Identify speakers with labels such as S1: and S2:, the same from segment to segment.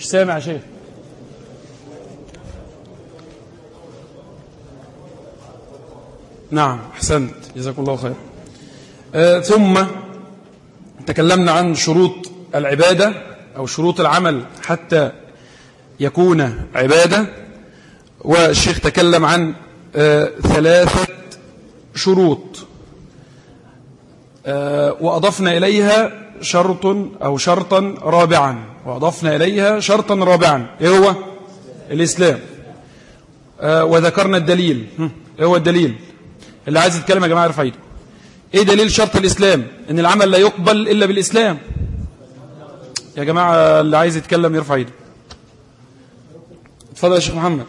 S1: مش سامع يا شيخ. نعم أحسنت. جزاكم الله خير. آه ثم تكلمنا عن شروط العبادة أو شروط العمل حتى يكون عبادة. والشيخ تكلم عن آه ثلاثة شروط. وأضفنا إليها شرط أو شرطا رابعا. وأضفنا إليها شرطا رابعا. إيه هو؟ الإسلام. آه وذكرنا الدليل. إيه هو الدليل؟ اللي عايز يتكلم يا جماعة يرفع ايده إيه دليل شرط الإسلام؟ إن العمل لا يقبل إلا بالإسلام. يا جماعة اللي عايز يتكلم يرفع إيده. اتفضل يا شيخ محمد.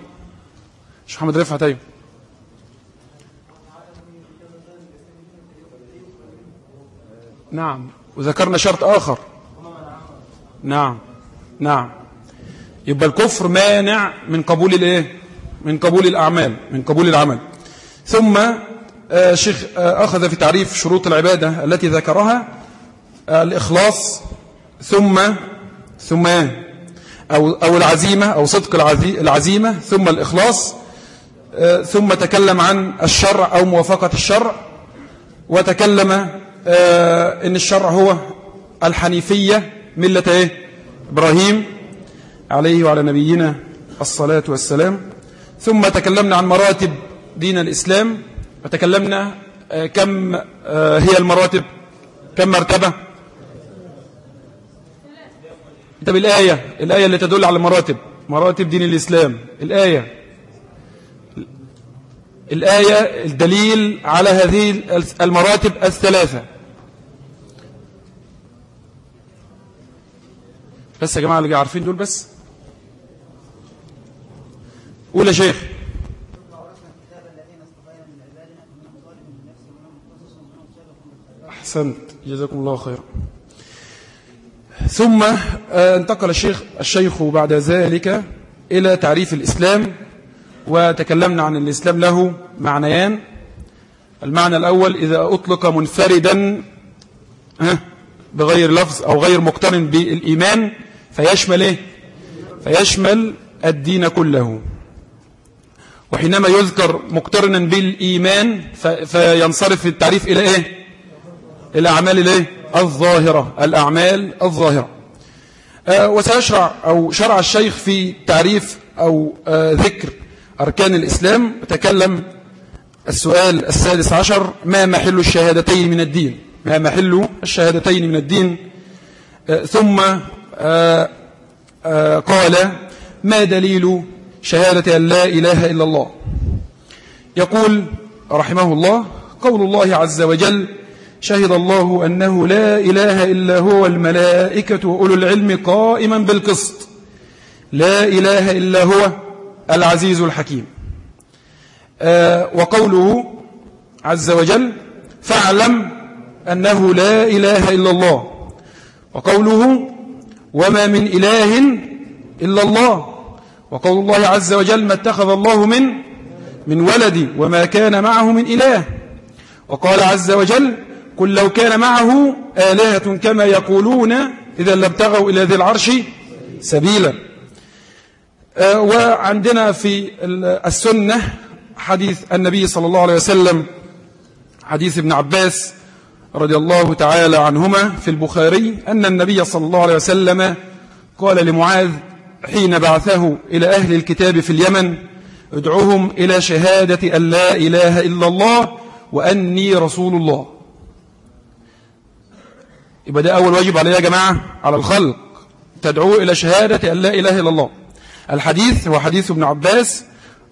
S1: شيخ محمد رفعت أيوه نعم. وذكرنا شرط آخر. نعم. نعم. يبقى الكفر مانع من قبول الإيه؟ من قبول الأعمال من قبول العمل. ثم الشيخ أخذ في تعريف شروط العبادة التي ذكرها الإخلاص ثم ثم أو, أو العزيمة أو صدق العزيمة ثم الإخلاص ثم تكلم عن الشرع أو موافقة الشرع وتكلم إن الشرع هو الحنيفية ملة إيه؟ إبراهيم عليه وعلى نبينا الصلاة والسلام. ثم تكلمنا عن مراتب دين الإسلام. وتكلمنا كم هي المراتب؟ كم مرتبة؟ طب الآية الآية اللي تدل على مراتب مراتب دين الإسلام. الآية الآية الدليل على هذه المراتب الثلاثة. بس يا جماعة اللي عارفين دول بس. قول يا شيخ. أحسنت. جزاكم الله خيرا. ثم انتقل الشيخ الشيخ بعد ذلك إلى تعريف الإسلام وتكلمنا عن الإسلام له معنيان. المعنى الأول إذا أطلق منفردا بغير لفظ أو غير مقترن بالإيمان فيشمل إيه؟ فيشمل الدين كله. وحينما يذكر مقترنا بالإيمان فينصرف التعريف إلى إيه؟ الأعمال الإيه؟ الظاهرة الأعمال الظاهرة. آه وسيشرع أو شرع الشيخ في تعريف أو آه ذكر أركان الإسلام. تكلم السؤال السادس عشر ما محل الشهادتين من الدين؟ ما محل الشهادتين من الدين؟ آه ثم قال ما دليل شهادة أن لا إله إلا الله؟ يقول رحمه الله قول الله عز وجل شهد الله أنه لا إله إلا هو الملائكة وأولو العلم قائما بالقسط. لا إله إلا هو العزيز الحكيم. آه وقوله عز وجل فاعلم أنه لا إله إلا الله. وقوله وما من إله إلا الله. وقول الله عز وجل ما اتخذ الله من من ولد وما كان معه من إله. وقال عز وجل قل لو كان معه آلهة كما يقولون إذا لابتغوا إلى ذي العرش سبيلا. آه وعندنا في السنة حديث النبي صلى الله عليه وسلم حديث ابن عباس رضي الله تعالى عنهما في البخاري أن النبي صلى الله عليه وسلم قال لمعاذ حين بعثه إلى أهل الكتاب في اليمن ادعوهم إلى شهادة أن لا إله إلا الله وأني رسول الله. يبقى ده أول واجب عليه يا جماعة على الخلق تدعوه إلى شهادة أن لا إله إلا الله. الحديث هو حديث ابن عباس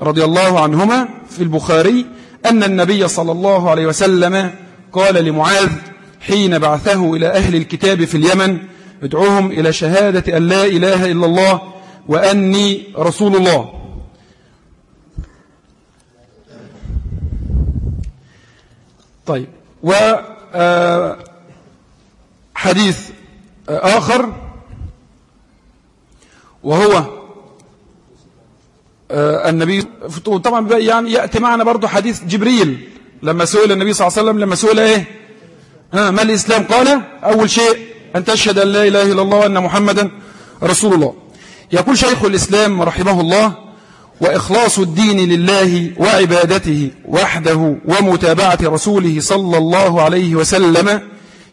S1: رضي الله عنهما في البخاري أن النبي صلى الله عليه وسلم قال لمعاذ حين بعثه إلى أهل الكتاب في اليمن ادعوهم إلى شهادة أن لا إله إلا الله وأني رسول الله. طيب وحديث آخر. وهو النبي طبعا يعني يأتي معنا برضو حديث جبريل. لما سئل النبي صلى الله عليه وسلم لما سئل إيه؟ ها ما الإسلام؟ قال أول شيء أن تشهد أن لا إله إلا الله وأن محمدا رسول الله. يقول شيخ الإسلام رحمه الله وإخلاص الدين لله وعبادته وحده ومتابعة رسوله صلى الله عليه وسلم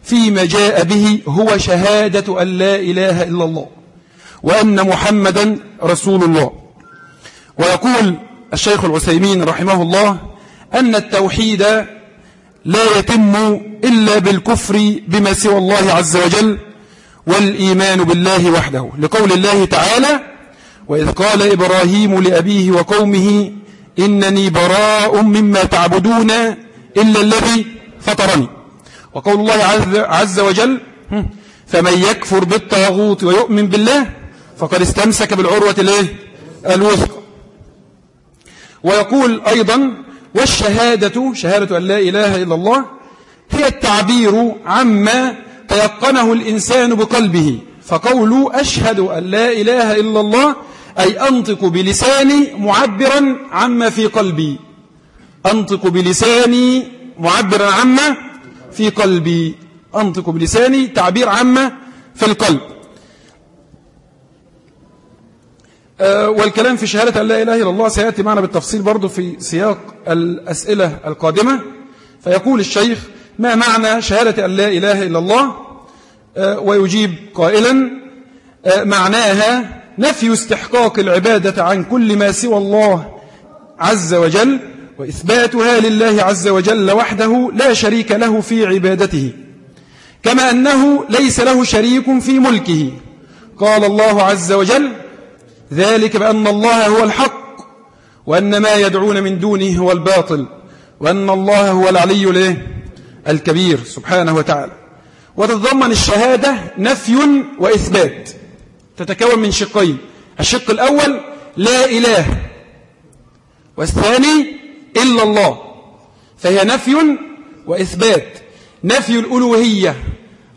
S1: فيما جاء به هو شهادة أن لا إله إلا الله وأن محمدا رسول الله. ويقول الشيخ العثيمين رحمه الله أن التوحيد لا يتم إلا بالكفر بما سوى الله عز وجل والإيمان بالله وحده لقول الله تعالى وإذ قال إبراهيم لأبيه وقومه إنني براء مما تعبدون إلا الذي فطرني. وقول الله عز وجل فمن يكفر بالطاغوت ويؤمن بالله فقد استمسك بالعروة الإيه؟ الوثق ويقول أيضا والشهادة شهادة أن لا إله إلا الله هي التعبير عما تيقنه الإنسان بقلبه. فقول أشهد أن لا إله إلا الله أي أنطق بلساني معبرا عما في قلبي. أنطق بلساني معبرا عما في قلبي. أنطق بلساني تعبير عما في القلب آه، والكلام في شهادة أن لا إله إلا الله سيأتي معنا بالتفصيل برضو في سياق الأسئلة القادمة. فيقول الشيخ ما معنى شهادة أن لا إله إلا الله؟ آه، ويجيب قائلا آه، معناها نفي استحقاق العبادة عن كل ما سوى الله عز وجل وإثباتها لله عز وجل وحده لا شريك له في عبادته. كما أنه ليس له شريك في ملكه. قال الله عز وجل ذلك بأن الله هو الحق وأن ما يدعون من دونه هو الباطل وأن الله هو العلي الكبير سبحانه وتعالى. وتتضمن الشهادة نفي وإثبات. تتكون من شقين. الشق الأول لا إله. والثاني إلا الله. فهي نفي وإثبات. نفي الألوهية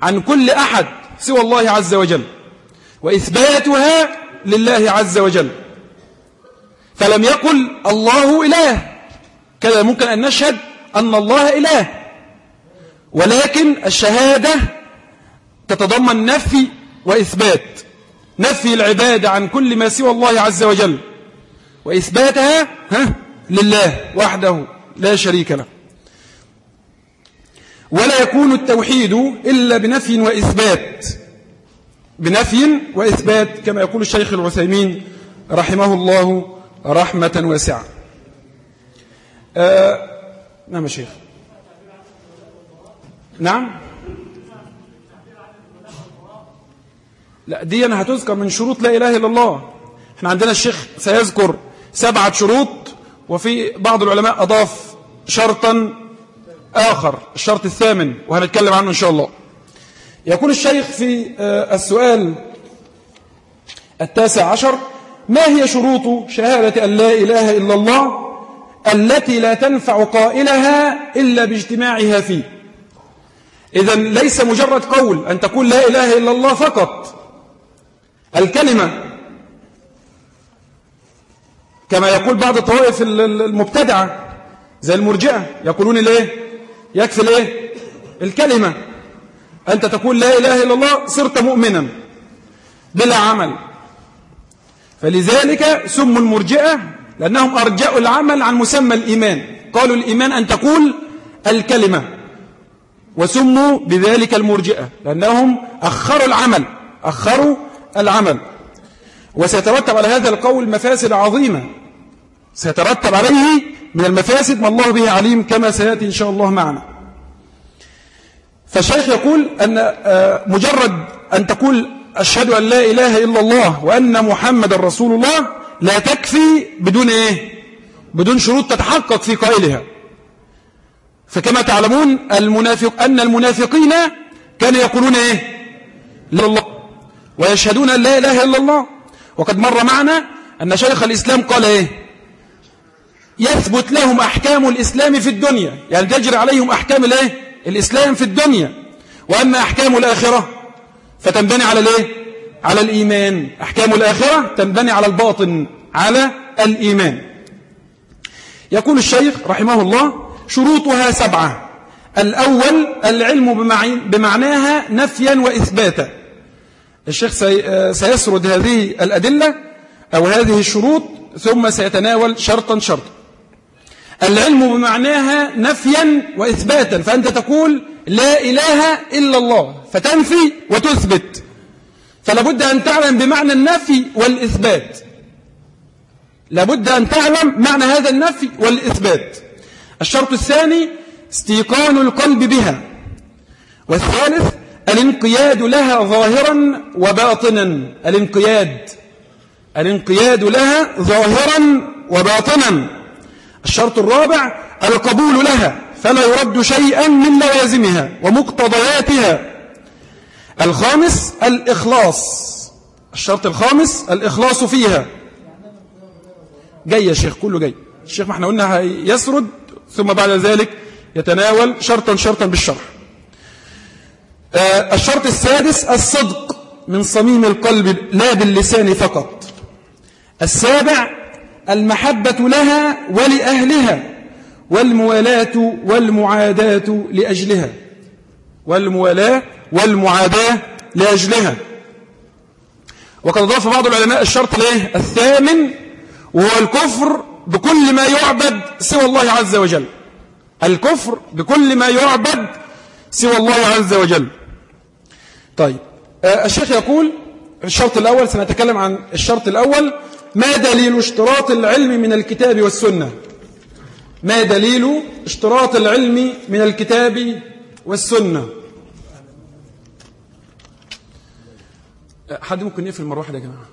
S1: عن كل أحد سوى الله عز وجل. وإثباتها لله عز وجل. فلم يقل الله إله. كذا ممكن أن نشهد أن الله إله. ولكن الشهادة تتضمن نفي وإثبات. نفي العبادة عن كل ما سوى الله عز وجل. وإثباتها ها لله وحده لا شريك له. ولا يكون التوحيد إلا بنفي وإثبات. بنفي وإثبات كما يقول الشيخ العثيمين رحمه الله رحمة واسعة. آه نعم يا شيخ. نعم؟ لا دي أنا هتذكر من شروط لا إله إلا الله. إحنا عندنا الشيخ سيذكر سبعة شروط وفي بعض العلماء أضاف شرطا آخر الشرط الثامن وهنتكلم عنه إن شاء الله. يقول الشيخ في آه، السؤال التاسع عشر ما هي شروط شهادة أن لا إله إلا الله التي لا تنفع قائلها إلا باجتماعها فيه؟ إذا ليس مجرد قول أن تقول لا إله إلا الله فقط. الكلمة كما يقول بعض الطوائف المبتدعة زي المرجئة يقولون الإيه؟ يكفي الإيه؟ الكلمة. أنت تقول لا إله إلا الله صرت مؤمنا بلا عمل. فلذلك سموا المرجئة لأنهم أرجأوا العمل عن مسمى الإيمان. قالوا الإيمان أن تقول الكلمة وسموا بذلك المرجئة لأنهم أخروا العمل أخروا العمل. وسيترتب على هذا القول مفاسد عظيمة. سيترتب عليه من المفاسد ما الله به عليم كما سيأتي إن شاء الله معنا. فالشيخ يقول أن آه، مجرد أن تقول أشهد أن لا إله إلا الله وأن محمد رسول الله لا تكفي بدون إيه؟ بدون شروط تتحقق في قائلها. فكما تعلمون المنافق أن المنافقين كانوا يقولون إيه؟ لا الله ويشهدون أن لا إله إلا الله. وقد مر معنا أن شيخ الإسلام قال إيه؟ يثبت لهم أحكام الإسلام في الدنيا. يعني تجري عليهم أحكام الإيه؟ الإسلام في الدنيا وأما أحكام الآخرة فتنبني على الإيه؟ على الإيمان. أحكام الآخرة تنبني على الباطن على الإيمان. يقول الشيخ رحمه الله شروطها سبعة. الأول العلم بمعناها نفيا وإثباتا. الشيخ سيسرد هذه الأدلة أو هذه الشروط ثم سيتناول شرطا شرطا. العلم بمعناها نفيا وإثباتا فأنت تقول لا إله إلا الله فتنفي وتثبت. فلابد أن تعلم بمعنى النفي والإثبات. لابد أن تعلم معنى هذا النفي والإثبات. الشرط الثاني استيقان القلب بها. والثالث الانقياد لها ظاهرا وباطنا. الانقياد الانقياد لها ظاهرا وباطنا. الشرط الرابع القبول لها فلا يرد شيئا من لوازمها ومقتضياتها. الخامس الإخلاص. الشرط الخامس الإخلاص فيها. جاي يا شيخ كله جاي. الشيخ ما إحنا قلنا يسرد ثم بعد ذلك يتناول شرطا شرطا بالشرح آه الشرط السادس الصدق من صميم القلب لا باللسان فقط. السابع المحبة لها ولأهلها والموالاة والمعاداة لأجلها. والموالاة والمعاداة لأجلها. وقد أضاف بعض العلماء الشرط له الثامن وهو الكفر بكل ما يعبد سوى الله عز وجل. الكفر بكل ما يعبد سوى الله عز وجل. طيب آه، الشيخ يقول الشرط الأول سنتكلم عن الشرط الأول ما دليل اشتراط العلم من الكتاب والسنة؟ ما دليل اشتراط العلم من الكتاب والسنة؟ حد ممكن يقفل المروحة يا جماعة؟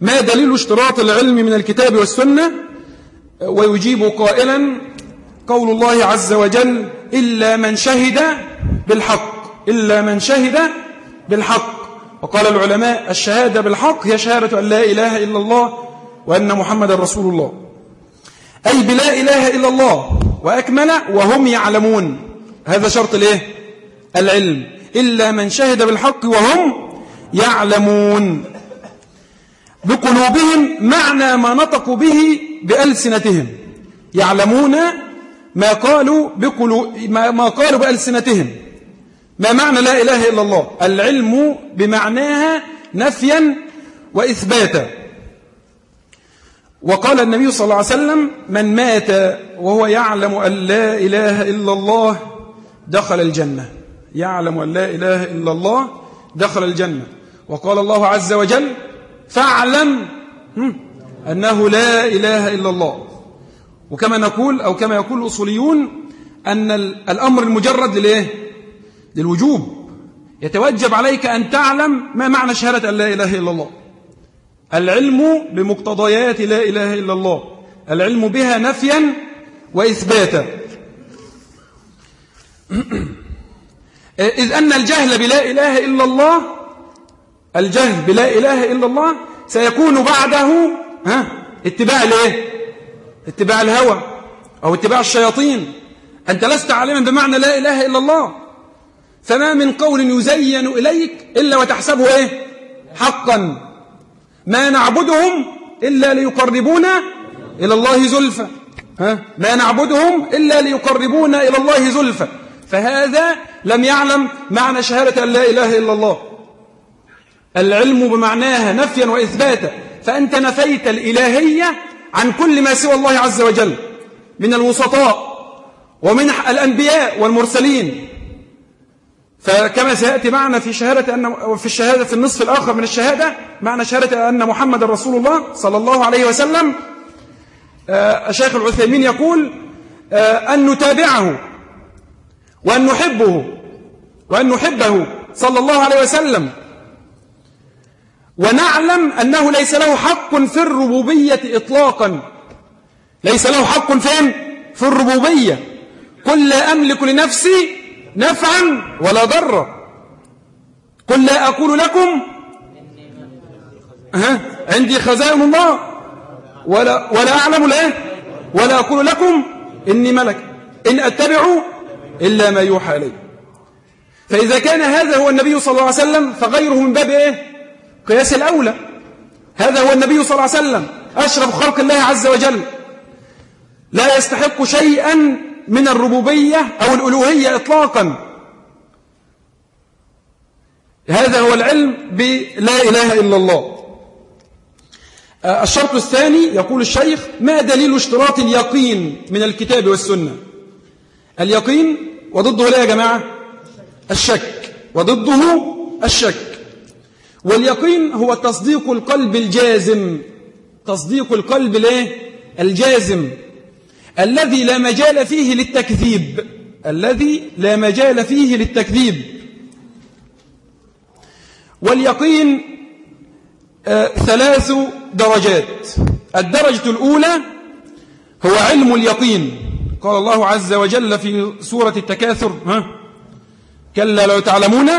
S1: ما دليل اشتراط العلم من الكتاب والسنة؟ ويجيب قائلا قول الله عز وجل إلا من شهد بالحق إلا من شهد بالحق. وقال العلماء الشهادة بالحق هي شهادة أن لا إله إلا الله وأن محمد رسول الله. أي بلا إله إلا الله وأكمل وهم يعلمون. هذا شرط الإيه؟ العلم. إلا من شهد بالحق وهم يعلمون. بقلوبهم معنى ما نطقوا به بألسنتهم. يعلمون ما قالوا بقلو ما قالوا بألسنتهم. ما معنى لا إله إلا الله؟ العلم بمعناها نفيا وإثباتا. وقال النبي صلى الله عليه وسلم من مات وهو يعلم أن لا إله إلا الله دخل الجنة. يعلم أن لا إله إلا الله دخل الجنة. وقال الله عز وجل فاعلم أنه لا إله إلا الله. وكما نقول أو كما يقول الأصوليون أن الأمر المجرد للإيه؟ للوجوب. يتوجب عليك أن تعلم ما معنى شهادة أن لا إله إلا الله. العلم بمقتضيات لا إله إلا الله. العلم بها نفيا وإثباتا. إذ أن الجهل بلا إله إلا الله الجهل بلا إله إلا الله سيكون بعده ها اتباع الايه اتباع الهوى أو اتباع الشياطين. أنت لست عالما بمعنى لا إله إلا الله. فما من قول يزين إليك إلا وتحسبه إيه؟ حقا. ما نعبدهم إلا ليقربونا إلى الله زلفى. ها؟ ما نعبدهم إلا ليقربونا إلى الله زلفى. فهذا لم يعلم معنى شهادة أن لا إله إلا الله. العلم بمعناها نفيا وإثباتا. فأنت نفيت الإلهية عن كل ما سوى الله عز وجل. من الوسطاء ومن الأنبياء والمرسلين. فكما سيأتي معنا في شهادة أن في الشهادة في النصف الآخر من الشهادة معنى شهادة أن محمد رسول الله صلى الله عليه وسلم آه، الشيخ العثيمين يقول آه، أن نتابعه وأن نحبه وأن نحبه صلى الله عليه وسلم. ونعلم أنه ليس له حق في الربوبية إطلاقا. ليس له حق فين في الربوبية. قل لا أملك لنفسي نفعا ولا ضرا. قل لا أقول لكم. ها؟ عندي خزائن الله. ولا, ولا أعلم لا ولا أقول لكم. إني ملك. إن أتبع إلا ما يوحى إلي. فإذا كان هذا هو النبي صلى الله عليه وسلم فغيره من باب إيه؟ قياس الأولى. هذا هو النبي صلى الله عليه وسلم أشرف خلق الله عز وجل. لا يستحق شيئا من الربوبية أو الألوهية إطلاقا. هذا هو العلم بلا إله إلا الله. الشرط الثاني يقول الشيخ ما دليل اشتراط اليقين من الكتاب والسنة؟ اليقين وضده لا يا جماعة الشك. وضده الشك. واليقين هو تصديق القلب الجازم. تصديق القلب ليه؟ الجازم. الذي لا مجال فيه للتكذيب. الذي لا مجال فيه للتكذيب. واليقين آه ثلاث درجات. الدرجة الأولى هو علم اليقين. قال الله عز وجل في سورة التكاثر ها؟ كلا لو تعلمون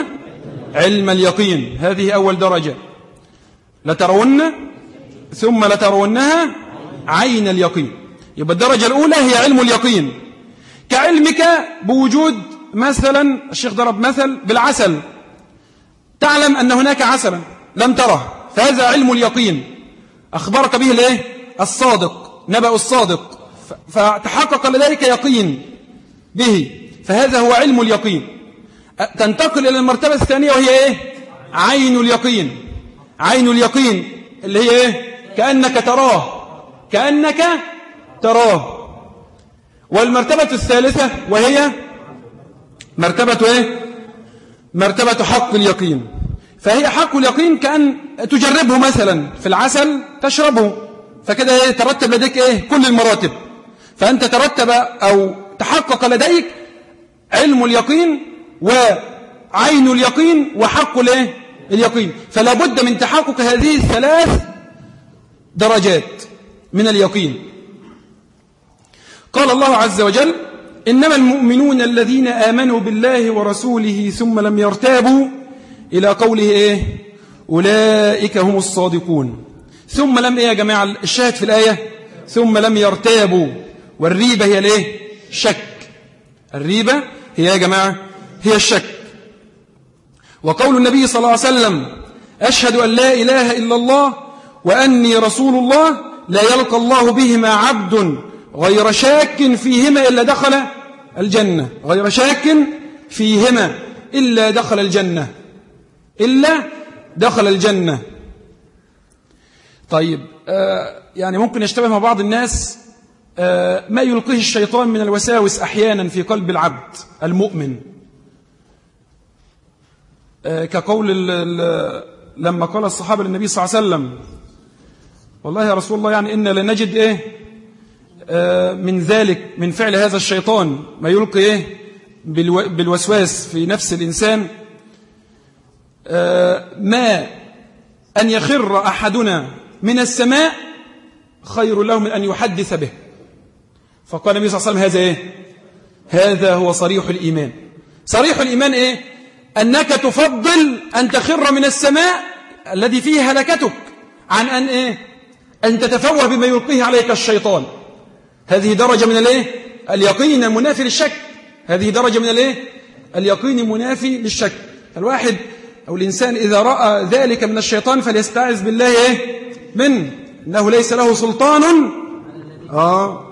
S1: علم اليقين. هذه أول درجة. لترون ثم لترونها عين اليقين. يبقى الدرجة الأولى هي علم اليقين. كعلمك بوجود مثلا الشيخ ضرب مثل بالعسل. تعلم أن هناك عسلا لم تره فهذا علم اليقين. أخبرك به الإيه؟ الصادق نبأ الصادق. فتحقق لديك يقين به فهذا هو علم اليقين. تنتقل إلى المرتبة الثانية وهي إيه؟ عين اليقين. عين اليقين اللي هي إيه؟ كأنك تراه كأنك تراه. والمرتبة الثالثة وهي مرتبة إيه؟ مرتبة حق اليقين. فهي حق اليقين كأن تجربه مثلا. في العسل تشربه. فكده يترتب لديك إيه؟ كل المراتب. فأنت ترتب أو تحقق لديك علم اليقين وعين اليقين وحق الإيه؟ اليقين. فلا بد من تحقق هذه الثلاث درجات من اليقين. قال الله عز وجل إنما المؤمنون الذين آمنوا بالله ورسوله ثم لم يرتابوا إلى قوله إيه؟ أولئك هم الصادقون. ثم لم إيه يا جماعة الشاهد في الآية؟ ثم لم يرتابوا. والريبة هي الإيه؟ شك. الريبة هي يا جماعة هي الشك. وقول النبي صلى الله عليه وسلم أشهد أن لا إله إلا الله وأني رسول الله لا يلقى الله بهما عبد غير شاك فيهما إلا دخل الجنة. غير شاك فيهما إلا دخل الجنة. إلا دخل الجنة. طيب آه يعني ممكن يشتبه مع بعض الناس آه ما يلقيه الشيطان من الوساوس أحيانا في قلب العبد المؤمن. آه كقول لما قال الصحابة للنبي صلى الله عليه وسلم والله يا رسول الله يعني إنا لنجد إيه؟ من ذلك من فعل هذا الشيطان ما يلقي إيه؟ بالوسواس في نفس الإنسان. آه ما أن يخر أحدنا من السماء خير له من أن يحدث به. فقال النبي صلى الله عليه وسلم هذا إيه؟ هذا هو صريح الإيمان. صريح الإيمان إيه؟ أنك تفضل أن تخر من السماء الذي فيه هلكتك عن أن إيه؟ أن تتفوه بما يلقيه عليك الشيطان. هذه درجة من الإيه؟ اليقين المنافي للشك. هذه درجة من الإيه؟ اليقين المنافي للشك. الواحد أو الإنسان إذا رأى ذلك من الشيطان فليستعذ بالله إيه؟ منه إنه ليس له سلطان. آه.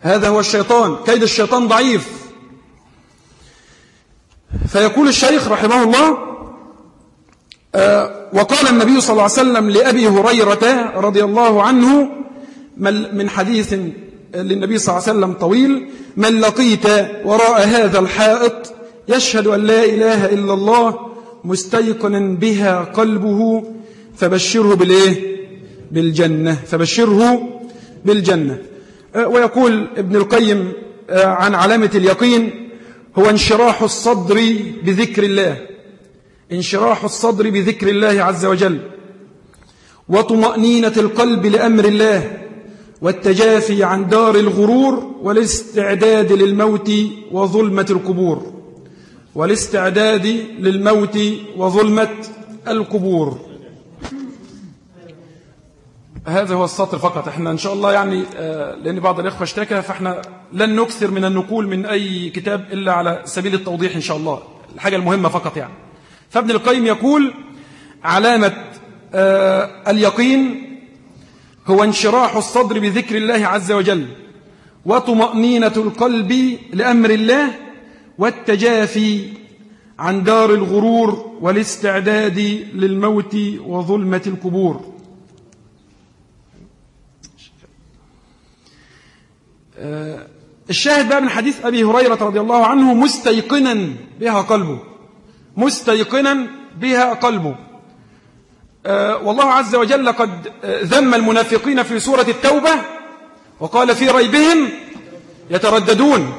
S1: هذا هو الشيطان. كيد الشيطان ضعيف. فيقول الشيخ رحمه الله آه وقال النبي صلى الله عليه وسلم لأبي هريرة رضي الله عنه من حديث للنبي صلى الله عليه وسلم طويل من لقيت وراء هذا الحائط يشهد أن لا إله إلا الله مستيقنا بها قلبه فبشره بالإيه؟ بالجنة فبشره بالجنة. آه، ويقول ابن القيم آه، عن علامة اليقين هو انشراح الصدر بذكر الله انشراح الصدر بذكر الله عز وجل وطمأنينة القلب لأمر الله والتجافي عن دار الغرور والاستعداد للموت وظلمة القبور. والاستعداد للموت وظلمة القبور. هذا هو السطر فقط. إحنا إن شاء الله يعني آه، لأن بعض الإخوة اشتكى فإحنا لن نكثر من النقول من أي كتاب إلا على سبيل التوضيح إن شاء الله. الحاجة المهمة فقط يعني. فابن القيم يقول علامة آه، اليقين هو انشراح الصدر بذكر الله عز وجل وطمأنينة القلب لأمر الله والتجافي عن دار الغرور والاستعداد للموت وظلمة القبور. الشاهد بقى من حديث أبي هريرة رضي الله عنه مستيقنا بها قلبه مستيقنا بها قلبه. والله عز وجل قد ذم المنافقين في سورة التوبة وقال في ريبهم يترددون.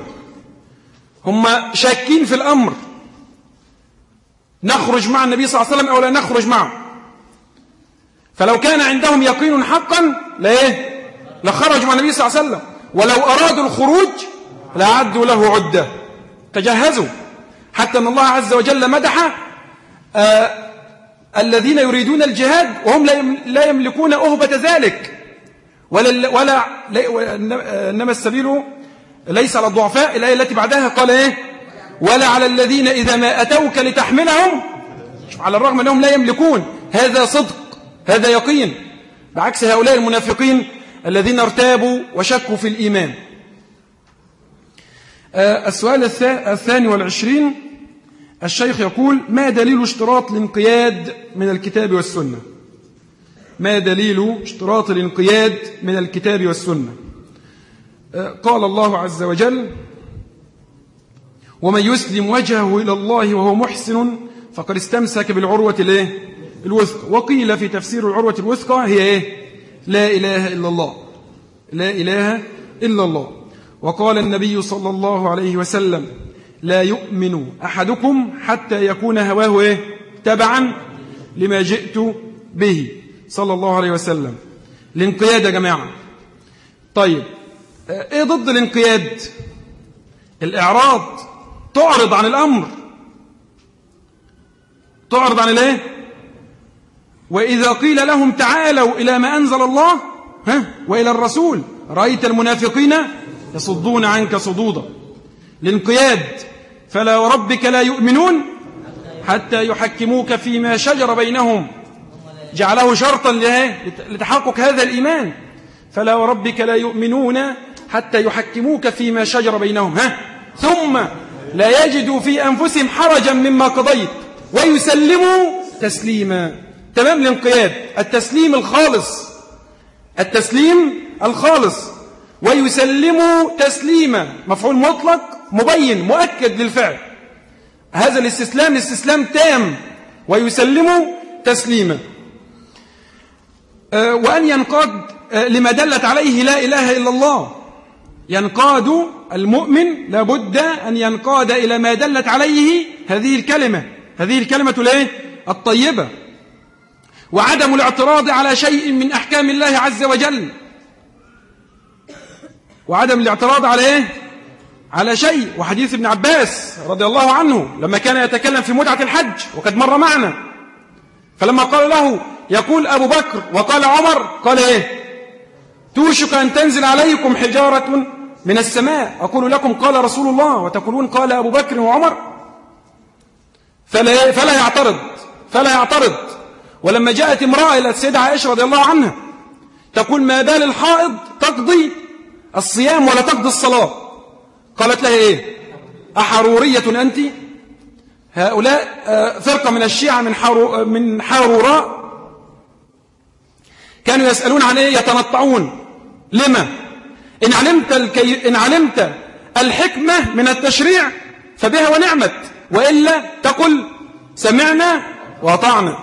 S1: هم شاكين في الأمر. نخرج مع النبي صلى الله عليه وسلم أو لا نخرج معه. فلو كان عندهم يقين حقا لإيه لخرجوا مع النبي صلى الله عليه وسلم. ولو أرادوا الخروج لعدوا له عدة. تجهزوا. حتى أن الله عز وجل مدح آه الذين يريدون الجهاد وهم لا يملكون أهبة ذلك. ولا, ولا إنما السبيل ليس على الضعفاء الآية التي بعدها قال إيه؟ ولا على الذين إذا ما أتوك لتحملهم على الرغم أنهم لا يملكون. هذا صدق هذا يقين. بعكس هؤلاء المنافقين الذين ارتابوا وشكوا في الإيمان. آه، السؤال الثاني والعشرين الشيخ يقول ما دليل اشتراط الانقياد من الكتاب والسنة؟ ما دليل اشتراط الانقياد من الكتاب والسنة؟ آه، قال الله عز وجل ومن يسلم وجهه إلى الله وهو محسن فقد استمسك بالعروة الايه الوثقى وقيل في تفسير العروة الوثقى هي إيه؟ لا إله إلا الله. لا إله إلا الله. وقال النبي صلى الله عليه وسلم لا يؤمن أحدكم حتى يكون هواه إيه؟ تبعا لما جئت به. صلى الله عليه وسلم. الانقياد يا جماعة. طيب إيه ضد الانقياد؟ الإعراض تعرض عن الأمر. تعرض عن الإيه؟ وإذا قيل لهم تعالوا إلى ما أنزل الله ها؟ وإلى الرسول. رأيت المنافقين يصدون عنك صدودا. الانقياد فلا وربك لا يؤمنون حتى يحكموك فيما شجر بينهم. جعله شرطا لتحقق هذا الإيمان. فلا وربك لا يؤمنون حتى يحكموك فيما شجر بينهم. ها؟ ثم لا يجدوا في أنفسهم حرجا مما قضيت. ويسلموا تسليما. تمام الانقياد. التسليم الخالص. التسليم الخالص. ويسلموا تسليما. مفعول مطلق؟ مبين مؤكد للفعل. هذا الاستسلام استسلام تام ويسلموا تسليما. آه، وأن ينقاد آه، لما دلت عليه لا إله إلا الله. ينقاد المؤمن لابد أن ينقاد إلى ما دلت عليه هذه الكلمة. هذه الكلمة الإيه؟ الطيبة. وعدم الاعتراض على شيء من أحكام الله عز وجل. وعدم الاعتراض على إيه؟ على شيء وحديث ابن عباس رضي الله عنه لما كان يتكلم في متعة الحج وقد مر معنا. فلما قال له يقول أبو بكر وقال عمر قال إيه؟ توشك أن تنزل عليكم حجارة من السماء. أقول لكم قال رسول الله وتقولون قال أبو بكر وعمر. فلا, فلا يعترض فلا يعترض. ولما جاءت امرأة إلى السيدة عائشة رضي الله عنها تقول ما بال الحائض تقضي الصيام ولا تقضي الصلاة؟ قالت لها إيه؟ أحرورية أنت؟ هؤلاء آه، فرقة من الشيعة من, حارو من حاروراء كانوا يسألون عن إيه؟ يتنطعون لما؟ إن علمت, الكي... إن علمت الحكمة من التشريع فبها ونعمت. وإلا تقل سمعنا وأطعنا.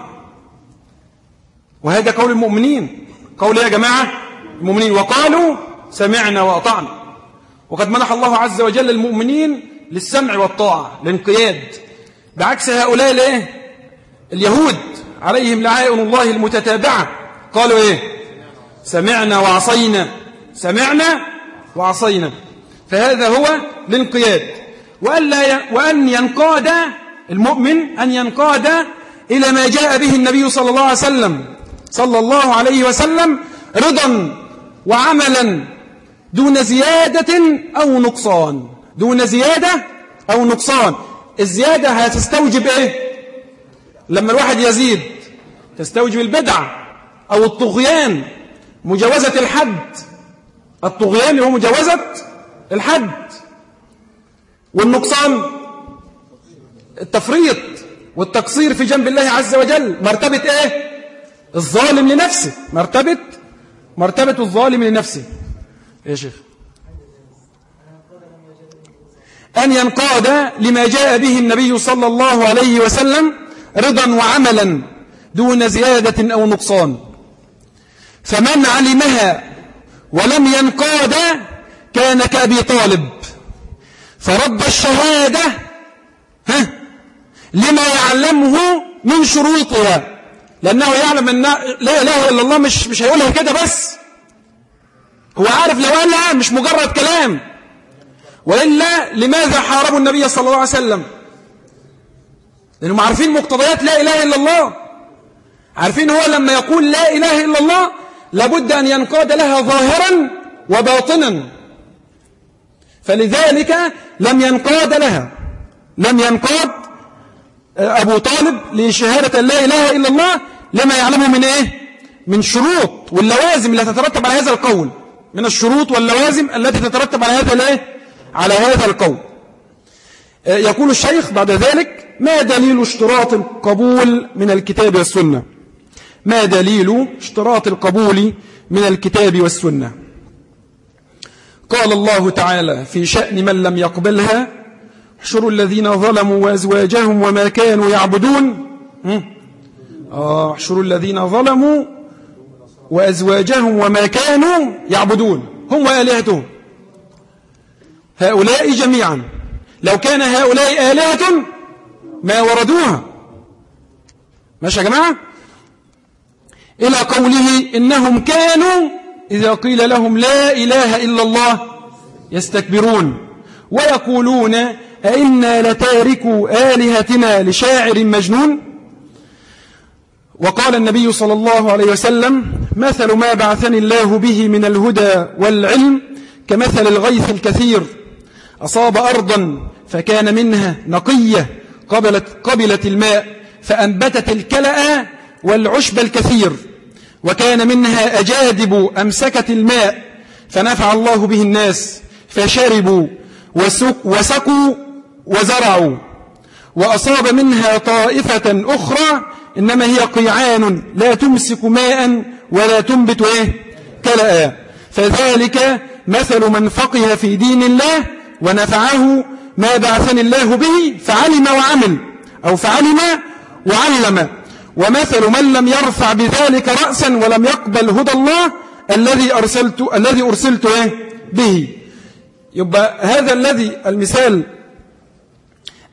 S1: وهذا قول المؤمنين. قول يا جماعة المؤمنين وقالوا سمعنا وأطعنا. وقد منح الله عز وجل المؤمنين للسمع والطاعة الانقياد بعكس هؤلاء الإيه؟ اليهود عليهم لعائن الله المتتابعة. قالوا إيه؟ سمعنا وعصينا. سمعنا وعصينا. فهذا هو الانقياد. وأن, لا وأن ينقاد المؤمن أن ينقاد إلى ما جاء به النبي صلى الله عليه وسلم صلى الله عليه وسلم رضا وعملا. دون زيادة أو نقصان. دون زيادة أو نقصان. الزيادة هتستوجب إيه؟ لما الواحد يزيد تستوجب البدعة أو الطغيان. مجاوزة الحد. الطغيان هو مجاوزة الحد. والنقصان التفريط والتقصير في جنب الله عز وجل. مرتبة إيه؟ الظالم لنفسه. مرتبة مرتبة الظالم لنفسه. يا شيخ. أن ينقاد لما جاء به النبي صلى الله عليه وسلم رضا وعملا دون زيادة أو نقصان. فمن علمها ولم ينقاد كان كأبي طالب. فرد الشهادة ها لما يعلمه من شروطها. لأنه يعلم أن لا إله إلا الله مش, مش هيقولها كده بس. هو عارف لو قالها مش مجرد كلام. وإلا لماذا حاربوا النبي صلى الله عليه وسلم؟ لأنهم عارفين مقتضيات لا إله إلا الله. عارفين هو لما يقول لا إله إلا الله لابد أن ينقاد لها ظاهرا وباطنا. فلذلك لم ينقاد لها. لم ينقاد آه، أبو طالب لشهادة لا إله إلا الله لما يعلمه من إيه؟ من شروط واللوازم التي تترتب على هذا القول. من الشروط واللوازم التي تترتب على هذا الإيه؟ على هذا القول. آه، يقول الشيخ بعد ذلك ما دليل اشتراط القبول من الكتاب والسنة؟ ما دليل اشتراط القبول من الكتاب والسنة؟ قال الله تعالى في شأن من لم يقبلها احشروا الذين ظلموا وأزواجهم وما كانوا يعبدون. آه، احشروا الذين ظلموا وأزواجهم وما كانوا يعبدون هم وآلهتهم. هؤلاء جميعا لو كان هؤلاء آلهة ما وردوها. ماشي يا جماعة؟ إلى قوله إنهم كانوا إذا قيل لهم لا إله إلا الله يستكبرون ويقولون أئنا لتاركوا آلهتنا لشاعر مجنون؟ وقال النبي صلى الله عليه وسلم مثل ما بعثني الله به من الهدى والعلم كمثل الغيث الكثير. أصاب أرضا فكان منها نقية قبلت, قبلت الماء فأنبتت الكلأ والعشب الكثير. وكان منها أجادب أمسكت الماء فنفع الله به الناس فشربوا وسقوا وزرعوا. وأصاب منها طائفة أخرى إنما هي قيعان لا تمسك ماء ولا تنبت إيه؟ كلاء فذلك مثل من فقه في دين الله ونفعه ما بعثني الله به فعلم وعمل أو فعلم وعلم. ومثل من لم يرفع بذلك رأسا ولم يقبل هدى الله الذي أرسلت, الذي أرسلت إيه؟ به. يبقى هذا الذي المثال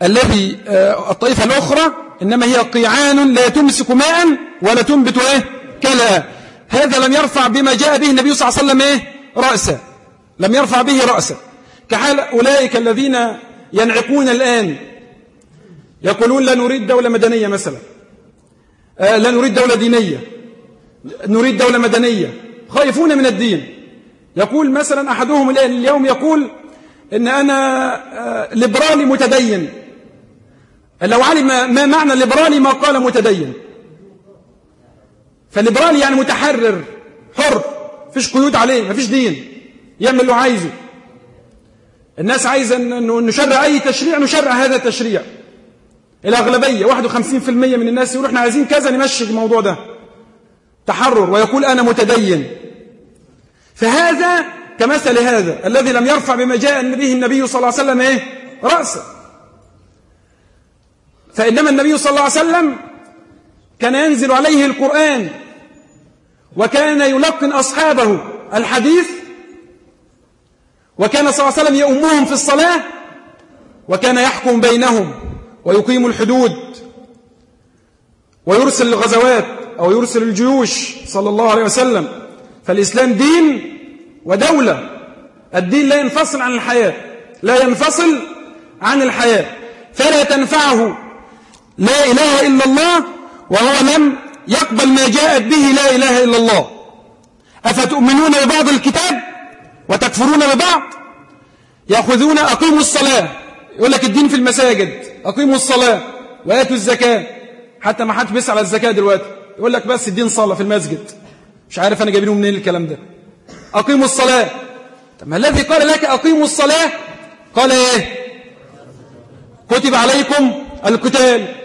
S1: الذي آه، الطائفة الأخرى إنما هي قيعان لا تمسك ماء ولا تنبت إيه؟ كلأ. هذا لم يرفع بما جاء به النبي صلى الله عليه وسلم إيه؟ رأسا لم يرفع به رأسا كحال أولئك الذين ينعقون الآن. يقولون لا نريد دولة مدنية مثلا. آه لا نريد دولة دينية. نريد دولة مدنية. خايفون من الدين. يقول مثلا أحدهم اليوم يقول إن أنا آه ليبرالي متدين. لو علم ما معنى الليبرالي ما قال متدين. فالليبرالي يعني متحرر حر فيش قيود عليه ما فيش دين يعمل اللي عايزه. الناس عايزة أنه نشرع أي تشريع نشرع هذا التشريع الأغلبية 51% من الناس يقولوا إحنا عايزين كذا نمشي الموضوع ده. تحرر ويقول أنا متدين. فهذا كمثل هذا الذي لم يرفع بما جاء به النبي صلى الله عليه وسلم إيه؟ رأسه. فإنما النبي صلى الله عليه وسلم كان ينزل عليه القرآن وكان يلقن أصحابه الحديث وكان صلى الله عليه وسلم يؤمهم في الصلاة وكان يحكم بينهم ويقيم الحدود ويرسل الغزوات أو يرسل الجيوش صلى الله عليه وسلم. فالإسلام دين ودولة الدين لا ينفصل عن الحياة لا ينفصل عن الحياة فلا تنفعه. لا إله إلا الله وهو لم يقبل ما جاءت به لا إله إلا الله. أفتؤمنون ببعض الكتاب وتكفرون ببعض؟ يأخذون أقيموا الصلاة. يقول لك الدين في المساجد أقيموا الصلاة وآتوا الزكاة. حتى ما حدش بيسأل على الزكاة دلوقتي. يقول لك بس الدين صلاة في المسجد. مش عارف أنا جايبينه منين الكلام ده. أقيموا الصلاة. طب ما الذي قال لك أقيموا الصلاة؟ قال إيه؟ كتب عليكم القتال.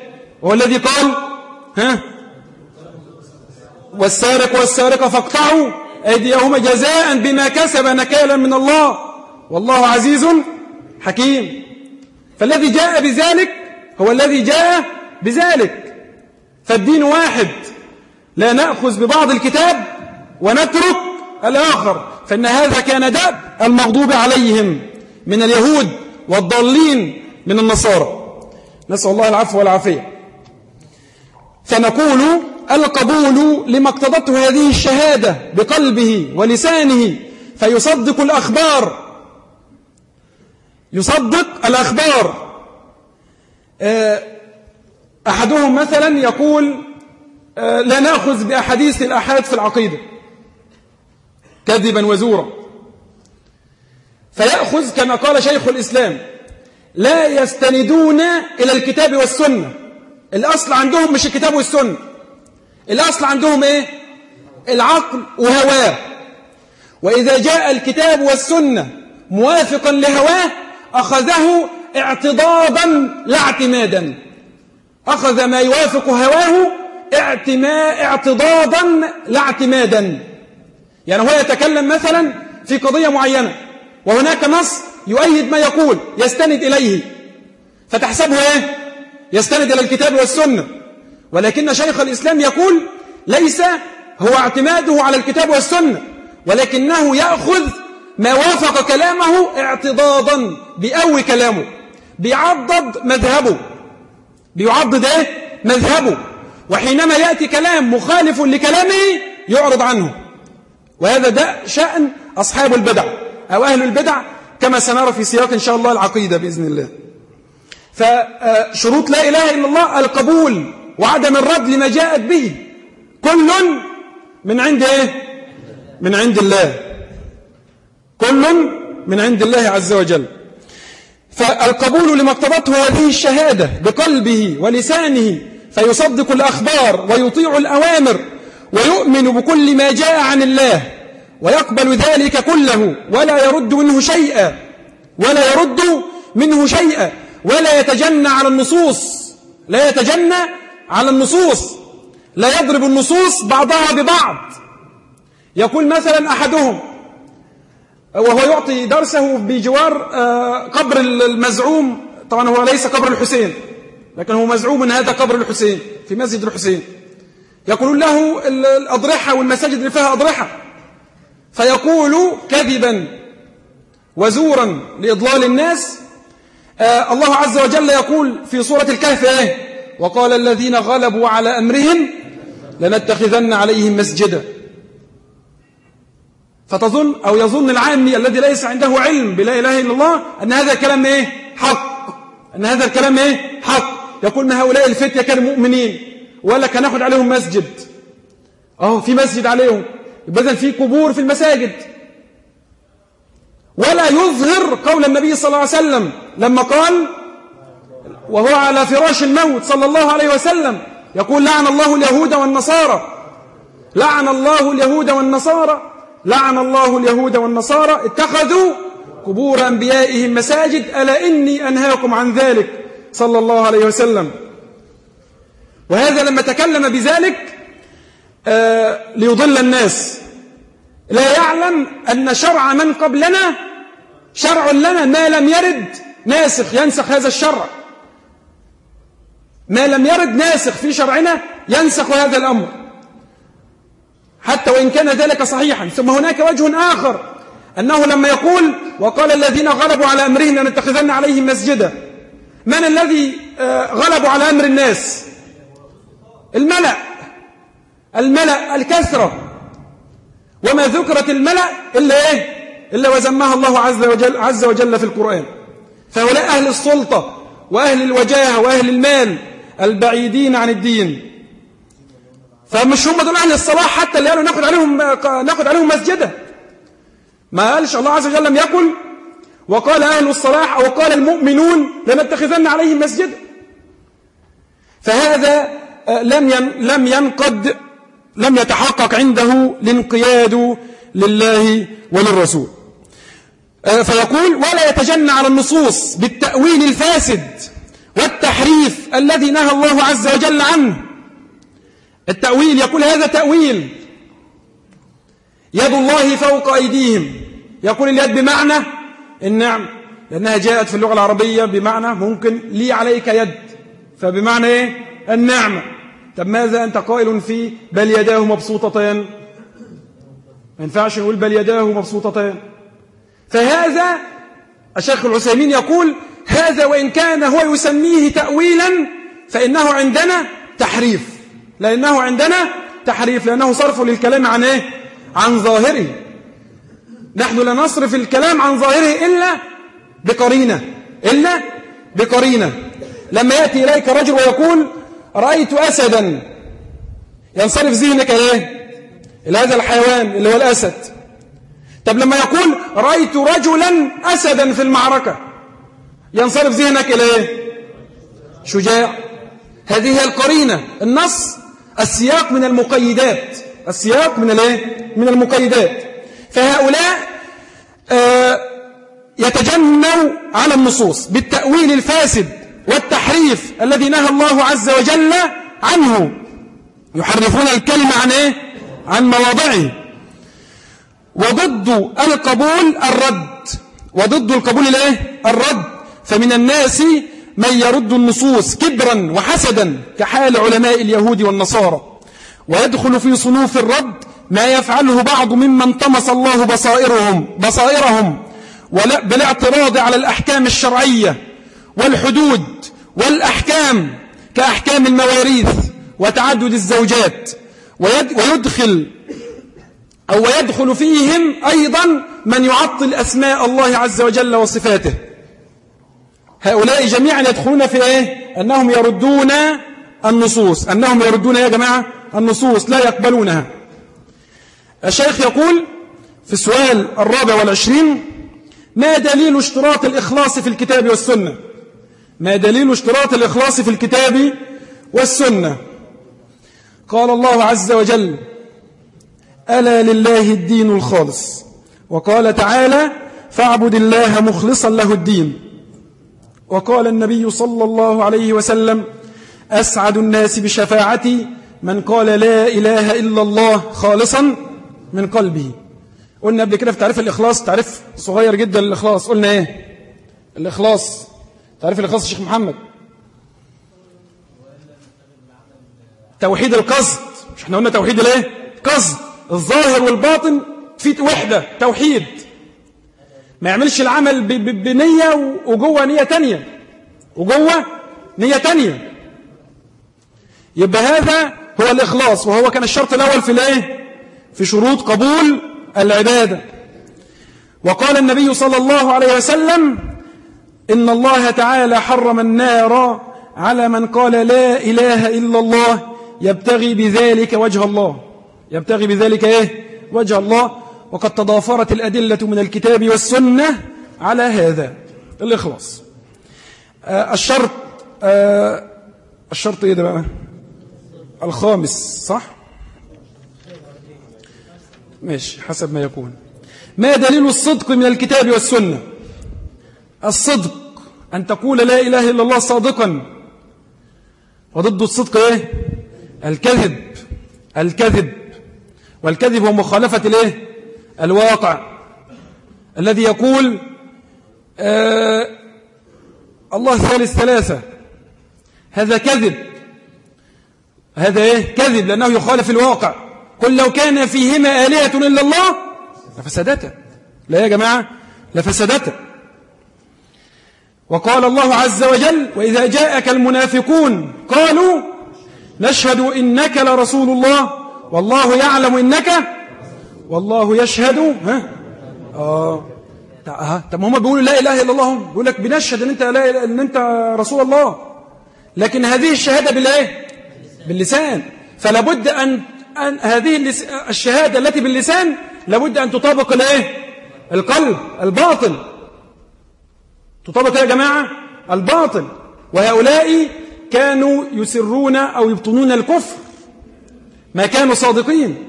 S1: هو الذي قال ها؟ والسارق والسارقة فاقطعوا أيديهما جزاء بما كسب نكالا من الله. والله عزيز حكيم. فالذي جاء بذلك هو الذي جاء بذلك. فالدين واحد. لا نأخذ ببعض الكتاب ونترك الآخر. فإن هذا كان داب المغضوب عليهم من اليهود والضالين من النصارى. نسأل الله العفو والعافية. فنقول القبول لما اقتضته هذه الشهادة بقلبه ولسانه فيصدق الأخبار. يصدق الأخبار. آه، أحدهم مثلا يقول آه، لا نأخذ بأحاديث الأحاد في العقيدة كذبا وزورا. فيأخذ كما قال شيخ الإسلام لا يستندون إلى الكتاب والسنة. الأصل عندهم مش الكتاب والسنة. الأصل عندهم إيه؟ العقل وهواه. وإذا جاء الكتاب والسنة موافقا لهواه أخذه اعتضادا لا اعتمادا. أخذ ما يوافق هواه اعتضادا لا اعتمادا. يعني هو يتكلم مثلا في قضية معينة وهناك نص يؤيد ما يقول يستند إليه. فتحسبه إيه؟ يستند إلى الكتاب والسنة. ولكن شيخ الإسلام يقول ليس هو اعتماده على الكتاب والسنة ولكنه يأخذ ما وافق كلامه اعتضاضا بأوي كلامه بيعضد مذهبه. بيعضد إيه؟ مذهبه. وحينما يأتي كلام مخالف لكلامه يعرض عنه. وهذا ده شأن أصحاب البدع أو أهل البدع كما سنرى في سياق إن شاء الله العقيدة بإذن الله. فشروط لا إله إلا الله القبول وعدم الرد لما جاءت به. كل من عند إيه؟ من عند الله. كل من عند الله عز وجل. فالقبول لما اقتضته هذه الشهادة بقلبه ولسانه فيصدق الأخبار ويطيع الأوامر ويؤمن بكل ما جاء عن الله ويقبل ذلك كله ولا يرد منه شيئا ولا يرد منه شيئا. ولا يتجنى على النصوص. لا يتجنى على النصوص. لا يضرب النصوص بعضها ببعض. يقول مثلا أحدهم وهو يعطي درسه بجوار آه، قبر المزعوم. طبعا هو ليس قبر الحسين لكن هو مزعوم أن هذا قبر الحسين في مسجد الحسين. يقولون له الأضرحة والمساجد اللي فيها أضرحة. فيقول كذبا وزورا لإضلال الناس آه الله عز وجل يقول في سورة الكهف إيه؟ وقال الذين غلبوا على أمرهم لنتخذن عليهم مسجدا. فتظن أو يظن العامي الذي ليس عنده علم بلا إله إلا الله أن هذا الكلام إيه؟ حق. أن هذا الكلام إيه؟ حق. يقول ما هؤلاء الفتية كانوا مؤمنين ولا كان ناخد عليهم مسجد. أهو في مسجد عليهم. يبقى في قبور في المساجد. ولا يظهر قول النبي صلى الله عليه وسلم لما قال وهو على فراش الموت صلى الله عليه وسلم يقول لعن الله اليهود والنصارى. لعن الله اليهود والنصارى. لعن الله اليهود والنصارى. اتخذوا قبور أنبيائهم مساجد. ألا إني أنهاكم عن ذلك صلى الله عليه وسلم. وهذا لما تكلم بذلك آه ليضل الناس. لا يعلم أن شرع من قبلنا شرع لنا ما لم يرد ناسخ ينسخ هذا الشرع. ما لم يرد ناسخ في شرعنا ينسخ هذا الأمر. حتى وإن كان ذلك صحيحا. ثم هناك وجه آخر أنه لما يقول وقال الذين غلبوا على أمرهم لنتخذن عليهم مسجدا. من الذي آه، غلبوا على أمر الناس؟ الملأ. الملأ الكثرة. وما ذكرت الملأ إلا إيه؟ إلا وزمها الله عز وجل, عز وجل في القرآن. فهؤلاء أهل السلطة وأهل الوجاهة وأهل المال البعيدين عن الدين. فمش هم دول أهل الصلاح حتى اللي قالوا ناخد عليهم, ناخد عليهم مسجدا ما قالش الله عز وجل لم يقل وقال أهل الصلاح أو قال المؤمنون لنتخذن عليهم مسجدا فهذا آه، لم لم ينقد لم يتحقق عنده الانقياد لله وللرسول. آه، فيقول ولا يتجنى على النصوص بالتأويل الفاسد والتحريف الذي نهى الله عز وجل عنه. التأويل يقول هذا تأويل. يد الله فوق أيديهم. يقول اليد بمعنى النعم لأنها جاءت في اللغة العربية بمعنى ممكن لي عليك يد فبمعنى إيه؟ النعمة طب ماذا أنت قائل في بل يداه مبسوطتان؟ ما ينفعش نقول بل يداه مبسوطتان. فهذا الشيخ العثيمين يقول هذا وإن كان هو يسميه تأويلا فإنه عندنا تحريف. لأنه عندنا تحريف لأنه صرف للكلام عن إيه؟ عن ظاهره. نحن لا نصرف الكلام عن ظاهره إلا بقرينة إلا بقرينة. لما يأتي إليك رجل ويقول رأيت أسدا ينصرف ذهنك إيه؟ إلى هذا الحيوان اللي هو الأسد. طب لما يقول رأيت رجلا أسدا في المعركة ينصرف ذهنك إلى إيه؟ شجاع. هذه هي القرينة النص السياق من المقيدات السياق من الإيه؟ من المقيدات. فهؤلاء آه يتجنوا على النصوص بالتأويل الفاسد والتحريف الذي نهى الله عز وجل عنه. يحرفون الكلمة عن إيه؟ عن مواضعه. وضد القبول الرد. وضد القبول الايه الرد. فمن الناس من يرد النصوص كبرا وحسدا كحال علماء اليهود والنصارى. ويدخل في صنوف الرد ما يفعله بعض ممن طمس الله بصائرهم بصائرهم. بالاعتراض على الأحكام الشرعية والحدود. والأحكام كأحكام المواريث وتعدد الزوجات ويدخل أو يدخل فيهم أيضا من يعطل أسماء الله عز وجل وصفاته. هؤلاء جميعا يدخلون في إيه؟ أنهم يردون النصوص. أنهم يردون يا جماعة النصوص لا يقبلونها. الشيخ يقول في السؤال الرابع والعشرين ما دليل اشتراط الإخلاص في الكتاب والسنة؟ ما دليل اشتراط الإخلاص في الكتاب والسنة؟ قال الله عز وجل ألا لله الدين الخالص. وقال تعالى فاعبد الله مخلصا له الدين. وقال النبي صلى الله عليه وسلم أسعد الناس بشفاعتي من قال لا إله إلا الله خالصا من قلبه. قلنا قبل كده في تعريف الإخلاص؟ تعريف صغير جدا للإخلاص قلنا إيه؟ الإخلاص. تعريف الإخلاص الشيخ محمد؟ توحيد القصد. مش إحنا قلنا توحيد الإيه؟ قصد. الظاهر والباطن في وحدة توحيد. ما يعملش العمل بنية وجوه نية تانية. وجوه نية تانية. يبقى هذا هو الإخلاص وهو كان الشرط الأول في الإيه؟ في شروط قبول العبادة. وقال النبي صلى الله عليه وسلم إن الله تعالى حرم النار على من قال لا إله إلا الله. يبتغي بذلك وجه الله. يبتغي بذلك إيه؟ وجه الله. وقد تضافرت الأدلة من الكتاب والسنة على هذا. الإخلاص آه الشرط آه الشرط إيه ده بقى؟ الخامس صح؟ ماشي حسب ما يكون. ما دليل الصدق من الكتاب والسنة؟ الصدق أن تقول لا إله إلا الله صادقا. وضد الصدق إيه؟ الكذب الكذب. والكذب هو مخالفة الإيه الواقع. الذي يقول آه الله ثالث ثلاثة. هذا كذب. هذا إيه؟ كذب لأنه يخالف الواقع. قل لو كان فيهما آلهة إلا الله لفسدتا. لا يا جماعة لفسدتا. وقال الله عز وجل وإذا جاءك المنافقون قالوا نشهد إنك لرسول الله والله يعلم إنك والله يشهد ها؟ آه. طب هم بيقولوا لا إله إلا الله بيقول لك بنشهد إن أنت لا إن أنت رسول الله. لكن هذه الشهادة بالإيه؟ باللسان. فلا بد أن أن هذه الشهادة التي باللسان لابد أن تطابق الإيه؟ القلب الباطل تطابق يا جماعة؟ الباطل. وهؤلاء كانوا يسرون أو يبطنون الكفر. ما كانوا صادقين.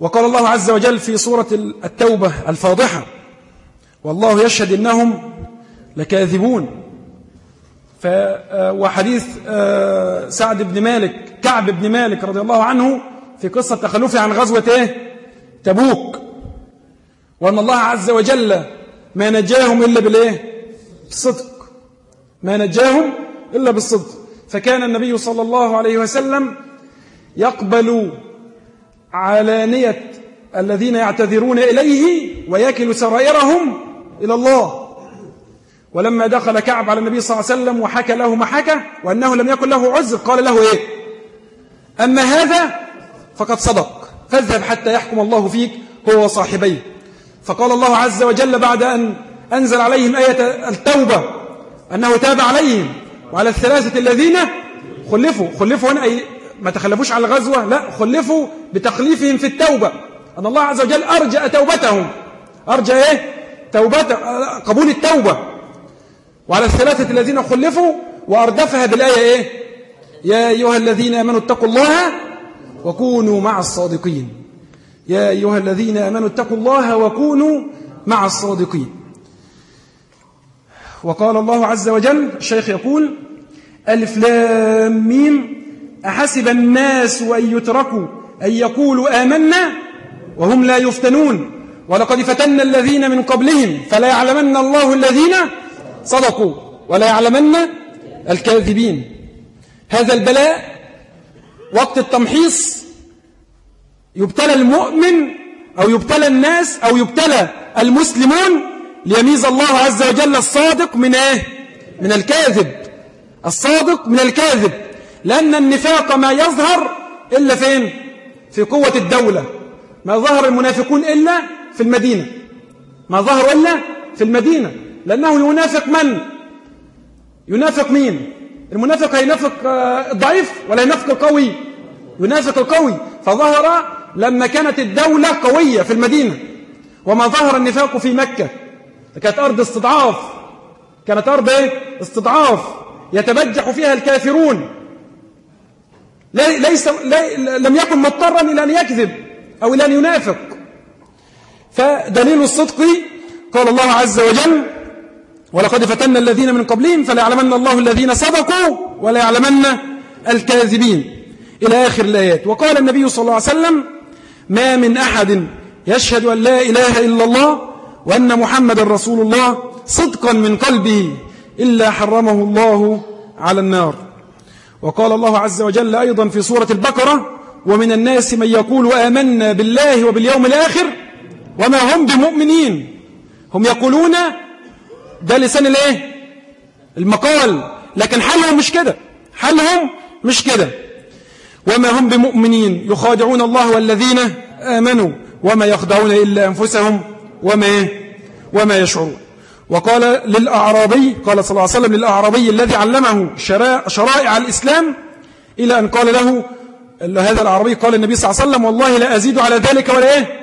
S1: وقال الله عز وجل في سورة التوبة الفاضحة والله يشهد إنهم لكاذبون. آه، وحديث آه، سعد بن مالك كعب بن مالك رضي الله عنه في قصة تخلفه عن غزوة إيه؟ تبوك. وأن الله عز وجل ما نجاهم إلا بالإيه؟ بالصدق. ما نجاهم إلا بالصدق. فكان النبي صلى الله عليه وسلم يقبل علانية الذين يعتذرون إليه ويكل سرائرهم إلى الله. ولما دخل كعب على النبي صلى الله عليه وسلم وحكى له ما حكى وأنه لم يكن له عذر قال له إيه؟ أما هذا فقد صدق. فاذهب حتى يحكم الله فيك هو وصاحبيه. فقال الله عز وجل بعد أن أنزل عليهم آية التوبة أنه تاب عليهم. وعلى الثلاثة الذين خلفوا خلفوا هنا أي ما تخلفوش على الغزوة لا خلفوا بتخليفهم في التوبة. أن الله عز وجل أرجأ توبتهم. أرجأ إيه؟ توبة قبول التوبة. وعلى الثلاثة الذين خلفوا وأردفها بالآية إيه؟ يا أيها الذين آمنوا اتقوا الله وكونوا مع الصادقين. يا أيها الذين آمنوا اتقوا الله وكونوا مع الصادقين. وقال الله عز وجل الشيخ يقول ألف لام ميم أحسب الناس أن يتركوا أن يقولوا آمنا وهم لا يفتنون. ولقد فتنا الذين من قبلهم فلا يعلمن الله الذين صدقوا ولا يعلمن الكاذبين. هذا البلاء وقت التمحيص يبتلى المؤمن أو يبتلى الناس أو يبتلى المسلمون ليميز الله عز وجل الصادق من إيه؟ من الكاذب. الصادق من الكاذب. لأن النفاق ما يظهر إلا فين؟ في قوة الدولة. ما ظهر المنافقون إلا في المدينة. ما ظهر إلا في المدينة. لأنه ينافق من؟ ينافق مين؟ المنافق هينافق آه، الضعيف ولا ينافق القوي؟ ينافق القوي. فظهر لما كانت الدولة قوية في المدينة وما ظهر النفاق في مكة كانت أرض استضعاف. كانت أرض إيه؟ استضعاف. يتبجح فيها الكافرون. ليس لم يكن مضطرا إلى أن يكذب أو إلى أن ينافق. فدليل الصدق قال الله عز وجل ولقد فتنا الذين من قبلهم فلا يعلمن الله الذين صدقوا ولا يعلمن الكاذبين. إلى آخر الآيات. وقال النبي صلى الله عليه وسلم ما من أحد يشهد أن لا إله إلا الله وأن محمد رسول الله صدقا من قلبه إلا حرمه الله على النار. وقال الله عز وجل أيضا في سورة البقرة ومن الناس من يقول آمنا بالله وباليوم الآخر وما هم بمؤمنين. هم يقولون ده لسان الإيه؟ المقال. لكن حالهم مش كده. حالهم مش كده. وما هم بمؤمنين يخادعون الله والذين آمنوا وما يخدعون إلا أنفسهم وما وما يشعرون. وقال للأعرابي قال صلى الله عليه وسلم للأعرابي الذي علمه شرائع الإسلام إلى أن قال له هذا الأعرابي قال النبي صلى الله عليه وسلم والله لا أزيد على ذلك ولا إيه؟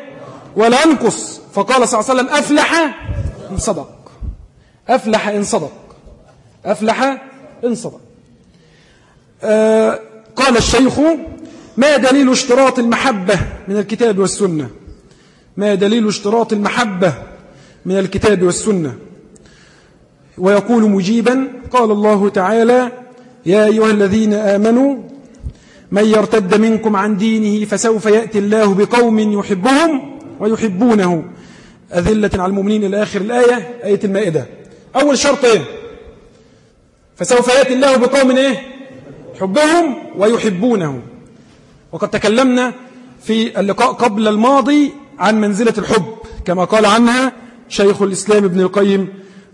S1: ولا أنقص. فقال صلى الله عليه وسلم أفلح إن صدق. أفلح إن صدق. أفلح إن صدق. آه قال الشيخ ما دليل اشتراط المحبة من الكتاب والسنة؟ ما دليل اشتراط المحبة من الكتاب والسنة؟ ويقول مجيبا قال الله تعالى يا أيها الذين آمنوا من يرتد منكم عن دينه فسوف يأتي الله بقوم يحبهم ويحبونه. أذلة على المؤمنين إلى آخر الآية آية المائدة. أول شرط إيه؟ فسوف يأتي الله بقوم إيه؟ حبهم ويحبونه وقد تكلمنا في اللقاء قبل الماضي عن منزلة الحب كما قال عنها شيخ الإسلام ابن القيم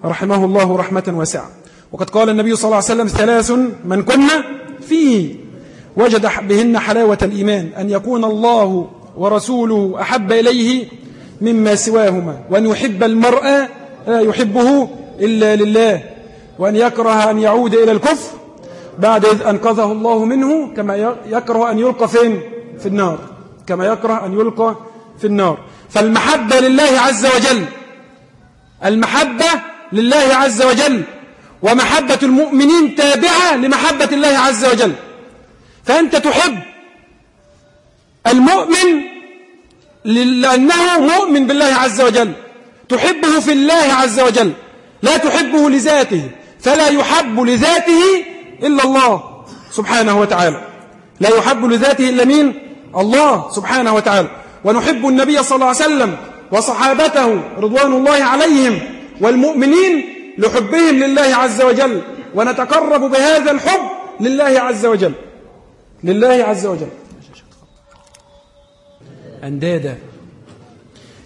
S1: رحمه الله رحمة واسعة. وقد قال النبي صلى الله عليه وسلم ثلاث من كنا فيه وجد بهن حلاوة الإيمان أن يكون الله ورسوله أحب إليه مما سواهما وأن يحب المرأة لا يحبه إلا لله وأن يكره أن يعود إلى الكفر بعد إذ أنقذه الله منه كما يكره أن يلقى فين؟ في النار. كما يكره أن يلقى في النار. فالمحبة لله عز وجل المحبة لله عز وجل ومحبة المؤمنين تابعة لمحبة الله عز وجل. فأنت تحب المؤمن لأنه مؤمن بالله عز وجل. تحبه في الله عز وجل. لا تحبه لذاته. فلا يحب لذاته إلا الله سبحانه وتعالى. لا يحب لذاته إلا مين؟ الله سبحانه وتعالى. ونحب النبي صلى الله عليه وسلم وصحابته رضوان الله عليهم والمؤمنين لحبهم لله عز وجل. ونتقرب بهذا الحب لله عز وجل. لله عز وجل. أندادا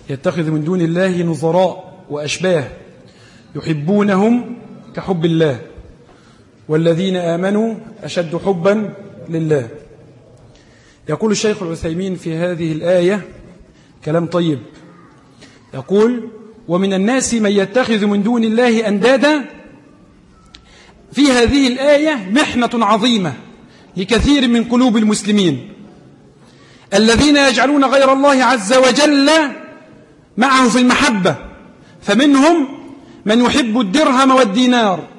S1: يتخذ من دون الله نظراء وأشباه يحبونهم كحب الله. والذين آمنوا أشد حبا لله. يقول الشيخ العثيمين في هذه الآية كلام طيب. يقول ومن الناس من يتخذ من دون الله أندادا. في هذه الآية محنة عظيمة لكثير من قلوب المسلمين. الذين يجعلون غير الله عز وجل معه في المحبة. فمنهم من يحب الدرهم والدينار.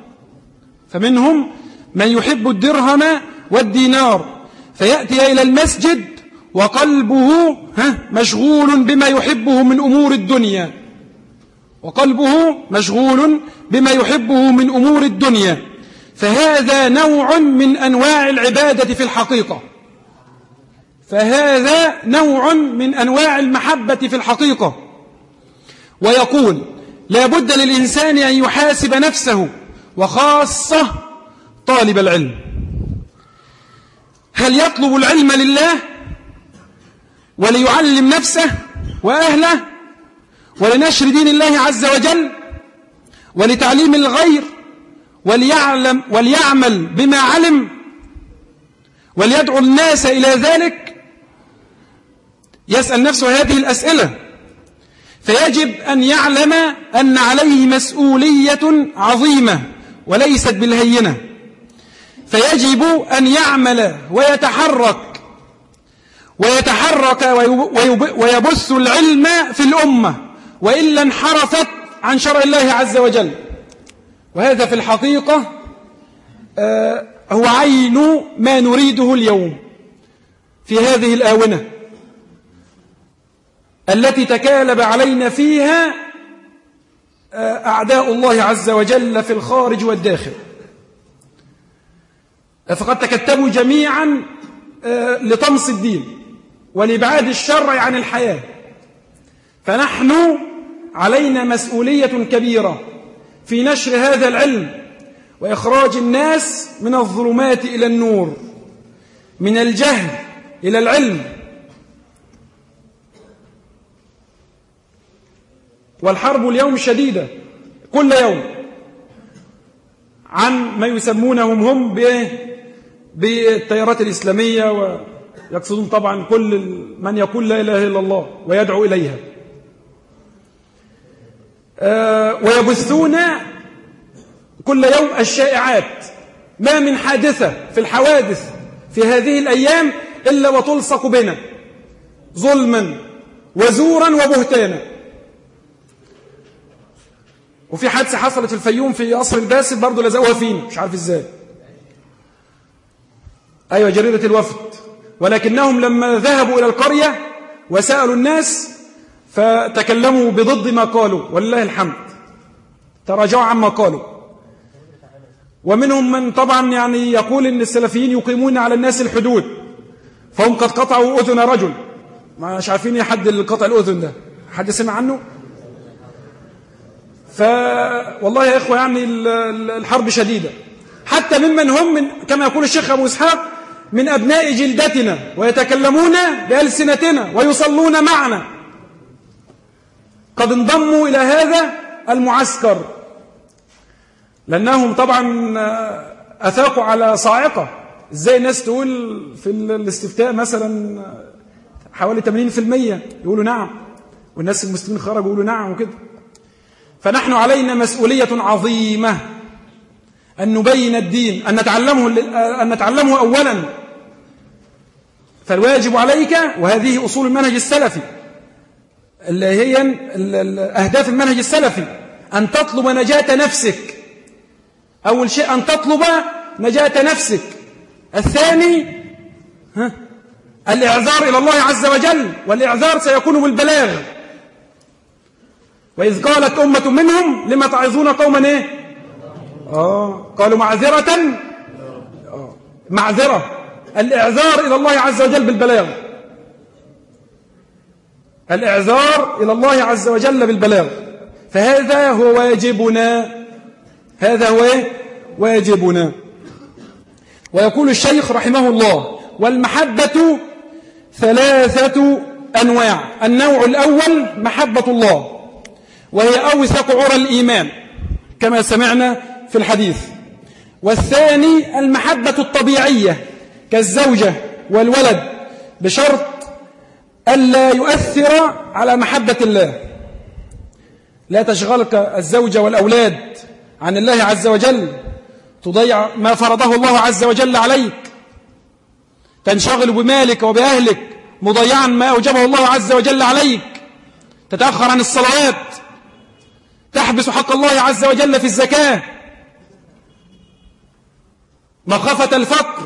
S1: فمنهم من يحب الدرهم والدينار. فيأتي إلى المسجد وقلبه مشغول بما يحبه من أمور الدنيا. وقلبه مشغول بما يحبه من أمور الدنيا. فهذا نوع من أنواع العبادة في الحقيقة. فهذا نوع من أنواع المحبة في الحقيقة. ويقول لا بد للإنسان أن يحاسب نفسه وخاصة طالب العلم. هل يطلب العلم لله وليعلم نفسه وأهله ولنشر دين الله عز وجل ولتعليم الغير وليعلم وليعمل بما علم وليدعو الناس إلى ذلك؟ يسأل نفسه هذه الأسئلة. فيجب أن يعلم أن عليه مسؤولية عظيمة. وليست بالهينة. فيجب أن يعمل ويتحرك ويتحرك ويبث العلم في الأمة. وإلا انحرفت عن شرع الله عز وجل. وهذا في الحقيقة آه، هو عين ما نريده اليوم في هذه الآونة التي تكالب علينا فيها أعداء الله عز وجل في الخارج والداخل. فقد تكتبوا جميعا آه، لطمس الدين ولإبعاد الشرع عن الحياة. فنحن علينا مسؤولية كبيرة في نشر هذا العلم وإخراج الناس من الظلمات إلى النور من الجهل إلى العلم. والحرب اليوم شديدة. كل يوم. عن ما يسمونهم هم بالتيارات الإسلامية ويقصدون طبعا كل من يقول لا إله إلا الله ويدعو إليها. آه، ويبثون كل يوم الشائعات. ما من حادثة في الحوادث في هذه الأيام إلا وتلصق بنا. ظلما وزورا وبهتانا. وفي حادثة حصلت في الفيوم في قصر الباسل برضه لزقوها فينا. مش عارف إزاي. أيوة جريدة الوفد. ولكنهم لما ذهبوا إلى القرية وسألوا الناس فتكلموا بضد ما قالوا. ولله الحمد. تراجعوا عما قالوا. ومنهم من طبعا يعني يقول إن السلفيين يقيمون على الناس الحدود. فهم قد قطعوا أذن رجل. مش عارفين حد اللي قطع الأذن ده. حد سمع عنه؟ ف والله يا إخوة يعني الحرب شديدة. حتى ممن هم من كما يقول الشيخ أبو إسحاق من أبناء جلدتنا ويتكلمون بألسنتنا ويصلون معنا. قد انضموا إلى هذا المعسكر. لأنهم طبعا أثاقوا على صاعقة. إزاي الناس تقول في الاستفتاء مثلا حوالي 80% يقولوا نعم والناس المسلمين خرجوا يقولوا نعم وكده. فنحن علينا مسؤولية عظيمة أن نبين الدين أن نتعلمه, أن نتعلمه أولا. فالواجب عليك وهذه أصول المنهج السلفي اللي هي أهداف المنهج السلفي أن تطلب نجاة نفسك. أول شيء أن تطلب نجاة نفسك. الثاني ها الإعذار إلى الله عز وجل والإعذار سيكون بالبلاغ. وإذ قالت أمة منهم لما تعظون قوما إيه؟ آه قالوا معذرة. آه. معذرة. الإعذار إلى الله عز وجل بالبلاغ. الإعذار إلى الله عز وجل بالبلاغ. فهذا هو واجبنا. هذا هو إيه؟ واجبنا. ويقول الشيخ رحمه الله والمحبة ثلاثة أنواع. النوع الأول محبة الله. وهي أوثق عرى الإيمان كما سمعنا في الحديث. والثاني المحبة الطبيعية كالزوجة والولد بشرط ألا يؤثر على محبة الله. لا تشغلك الزوجة والأولاد عن الله عز وجل تضيع ما فرضه الله عز وجل عليك. تنشغل بمالك وبأهلك مضيعا ما أوجبه الله عز وجل عليك. تتأخر عن الصلوات تحبس حق الله عز وجل في الزكاة. مخافة الفقر.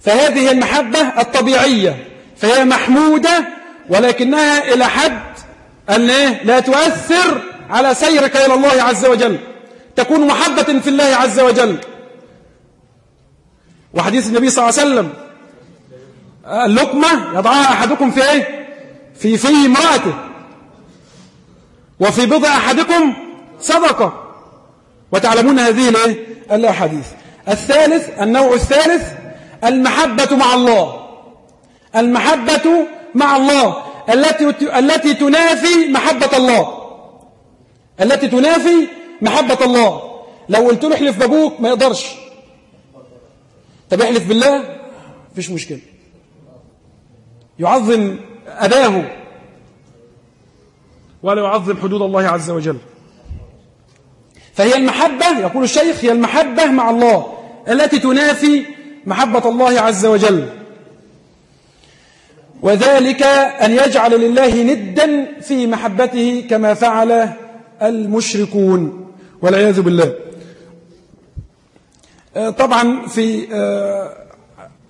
S1: فهذه المحبة الطبيعية. فهي محمودة ولكنها إلى حد أن لا تؤثر على سيرك إلى الله عز وجل. تكون محبة في الله عز وجل. وحديث النبي صلى الله عليه وسلم اللقمة يضعها أحدكم في إيه؟ في في امرأته. وفي بضع أحدكم صدقة. وتعلمون هذه الأحاديث. الثالث النوع الثالث المحبة مع الله. المحبة مع الله. التي التي تنافي محبة الله. التي تنافي محبة الله. لو قلت له احلف بابوك ما يقدرش. طب احلف بالله؟ مفيش مشكلة. يعظم أباه. ولا يعظم حدود الله عز وجل. فهي المحبة يقول الشيخ هي المحبة مع الله التي تنافي محبة الله عز وجل. وذلك أن يجعل لله ندا في محبته كما فعل المشركون والعياذ بالله. آه، طبعا في آه،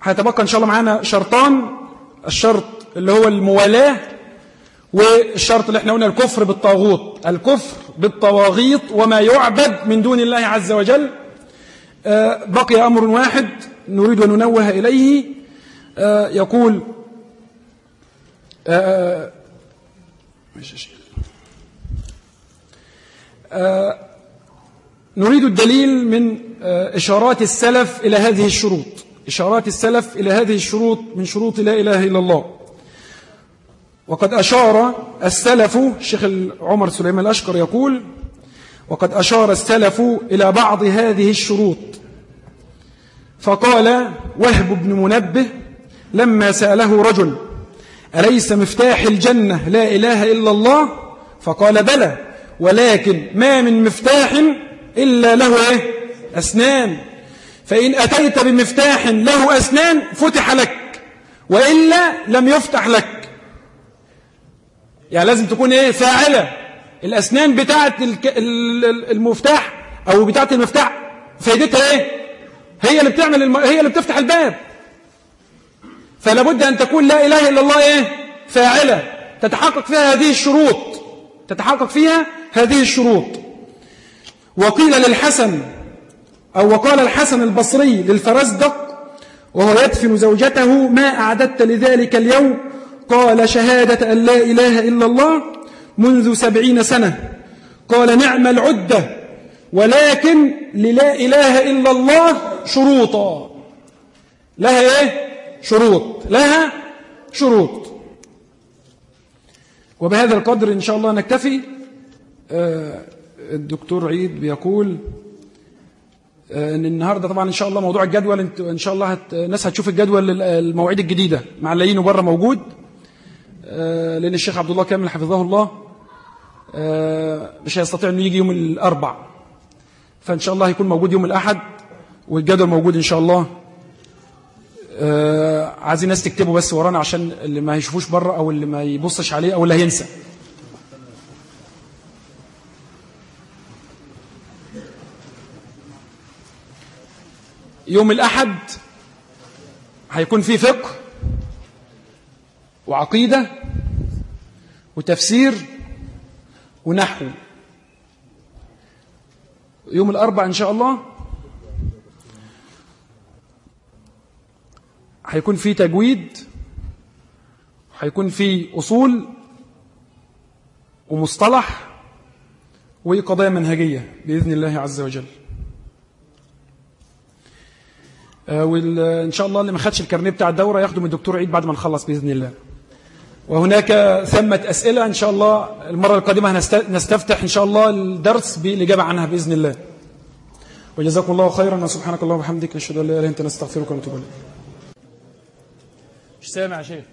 S1: هيتبقى إن شاء الله معانا شرطان الشرط اللي هو الموالاة والشرط اللي إحنا قلنا الكفر بالطاغوت. الكفر بالطواغيط وما يعبد من دون الله عز وجل. آه، بقي أمر واحد نريد أن ننوه إليه. يقول مش آه، نريد الدليل من آه، إشارات السلف إلى هذه الشروط. إشارات السلف إلى هذه الشروط من شروط لا إله إلا الله. وقد أشار السلف الشيخ عمر سليمان الأشقر يقول وقد أشار السلف إلى بعض هذه الشروط. فقال وهب بن منبه لما سأله رجل أليس مفتاح الجنة لا إله إلا الله؟ فقال بلى ولكن ما من مفتاح إلا له إيه؟ أسنان. فإن أتيت بمفتاح له أسنان فتح لك وإلا لم يفتح لك. يعني لازم تكون إيه فاعلة. الأسنان بتاعة المفتاح أو بتاعة المفتاح فايدتها إيه؟ هي اللي بتعمل الم... هي اللي بتفتح الباب. فلا بد أن تكون لا إله إلا الله إيه؟ فاعلة. تتحقق فيها هذه الشروط. تتحقق فيها هذه الشروط. وقيل للحسن أو وقال الحسن البصري للفرزدق وهو يدفن زوجته ما أعددت لذلك اليوم قال شهادة أن لا إله إلا الله منذ سبعين سنة. قال نعم العدة ولكن للا إله إلا الله شروطا. لها إيه؟ شروط. لها شروط. وبهذا القدر إن شاء الله نكتفي. آه، الدكتور عيد بيقول آه، إن النهارده طبعا إن شاء الله موضوع الجدول إن شاء الله. الناس هتشوف الجدول المواعيد الجديدة معلقينه بره موجود. آه، لأن الشيخ عبد الله كامل حفظه الله مش هيستطيع إنه يجي يوم الأربع. فإن شاء الله هيكون موجود يوم الأحد والجدول موجود إن شاء الله. عايزين ناس تكتبوا بس ورانا عشان اللي ما يشوفوش بره أو اللي ما يبصش عليه أو اللي هينسى. يوم الأحد هيكون فيه فقه. وعقيدة وتفسير ونحو. يوم الأربع إن شاء الله هيكون في تجويد هيكون في أصول ومصطلح وقضايا منهجية بإذن الله عز وجل. آه، وإن شاء الله اللي ما خدش الكارنيه بتاع الدورة ياخده من الدكتور عيد بعد ما نخلص بإذن الله. وهناك ثمة أسئلة إن شاء الله المرة القادمة نستفتح إن شاء الله الدرس بالإجابة عنها بإذن الله. وجزاكم الله خيرا وسبحانك الله وبحمدك نشهد أن لا إله إلا أنت نستغفرك ونتوب إليك. مش سامع يا شيخ.